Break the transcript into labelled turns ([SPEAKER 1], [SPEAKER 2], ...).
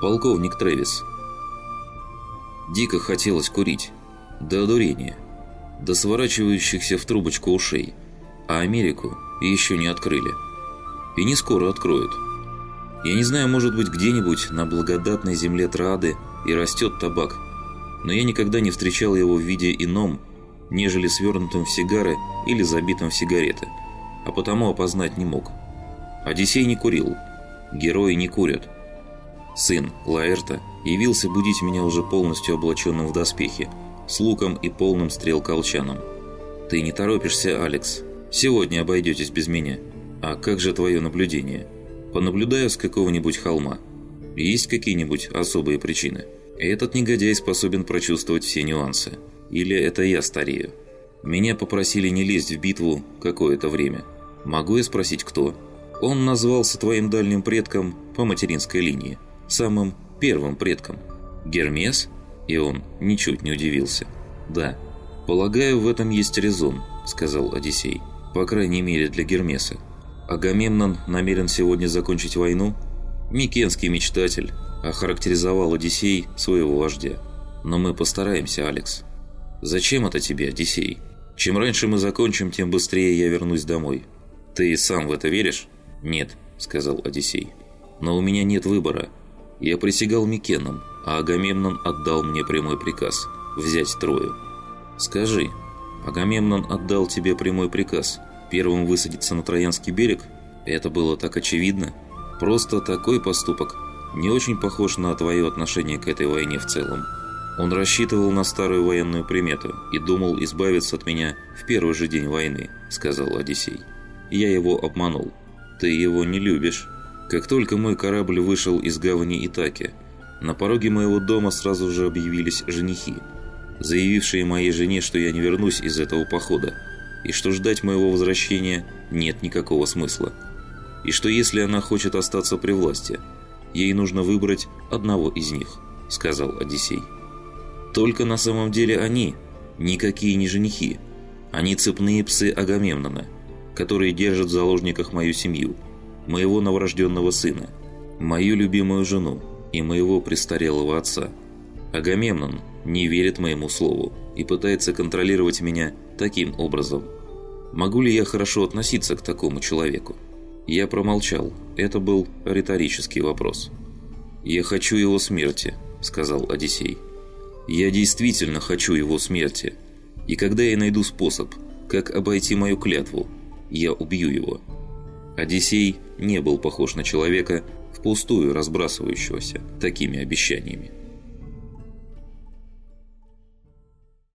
[SPEAKER 1] полковник Трэвис. Дико хотелось курить. До одурения. До сворачивающихся в трубочку ушей. А Америку еще не открыли. И не скоро откроют. Я не знаю, может быть, где-нибудь на благодатной земле Трады и растет табак. Но я никогда не встречал его в виде ином, нежели свернутым в сигары или забитым в сигареты. А потому опознать не мог. Одиссей не курил. Герои не курят. Сын Лаэрта явился будить меня уже полностью облаченным в доспехи, с луком и полным стрел колчаном. «Ты не торопишься, Алекс. Сегодня обойдетесь без меня. А как же твое наблюдение? Понаблюдаю с какого-нибудь холма. Есть какие-нибудь особые причины? Этот негодяй способен прочувствовать все нюансы. Или это я старею? Меня попросили не лезть в битву какое-то время. Могу я спросить, кто?» Он назвался твоим дальним предком по материнской линии, самым первым предком. Гермес? И он ничуть не удивился. Да. Полагаю, в этом есть резон, сказал Одиссей. По крайней мере, для Гермеса. Агамемнон намерен сегодня закончить войну? Микенский мечтатель охарактеризовал Одиссей своего вождя. Но мы постараемся, Алекс. Зачем это тебе, Одиссей? Чем раньше мы закончим, тем быстрее я вернусь домой. Ты сам в это веришь? «Нет», — сказал Одиссей. «Но у меня нет выбора. Я присягал Микеном, а Агамемнон отдал мне прямой приказ – взять Трою. Скажи, Агамемнон отдал тебе прямой приказ первым высадиться на Троянский берег? Это было так очевидно? Просто такой поступок не очень похож на твое отношение к этой войне в целом. Он рассчитывал на старую военную примету и думал избавиться от меня в первый же день войны», – сказал Одиссей. «Я его обманул». Ты его не любишь. Как только мой корабль вышел из гавани Итаки, на пороге моего дома сразу же объявились женихи, заявившие моей жене, что я не вернусь из этого похода, и что ждать моего возвращения нет никакого смысла. И что если она хочет остаться при власти, ей нужно выбрать одного из них, сказал Одиссей. Только на самом деле они, никакие не женихи, они цепные псы Агамемнона – которые держат в заложниках мою семью, моего новорожденного сына, мою любимую жену и моего престарелого отца. Агамемнон не верит моему слову и пытается контролировать меня таким образом. Могу ли я хорошо относиться к такому человеку? Я промолчал. Это был риторический вопрос. «Я хочу его смерти», — сказал Одиссей. «Я действительно хочу его смерти. И когда я найду способ, как обойти мою клятву, я убью его. Одиссей не был похож на человека, впустую разбрасывающегося такими обещаниями.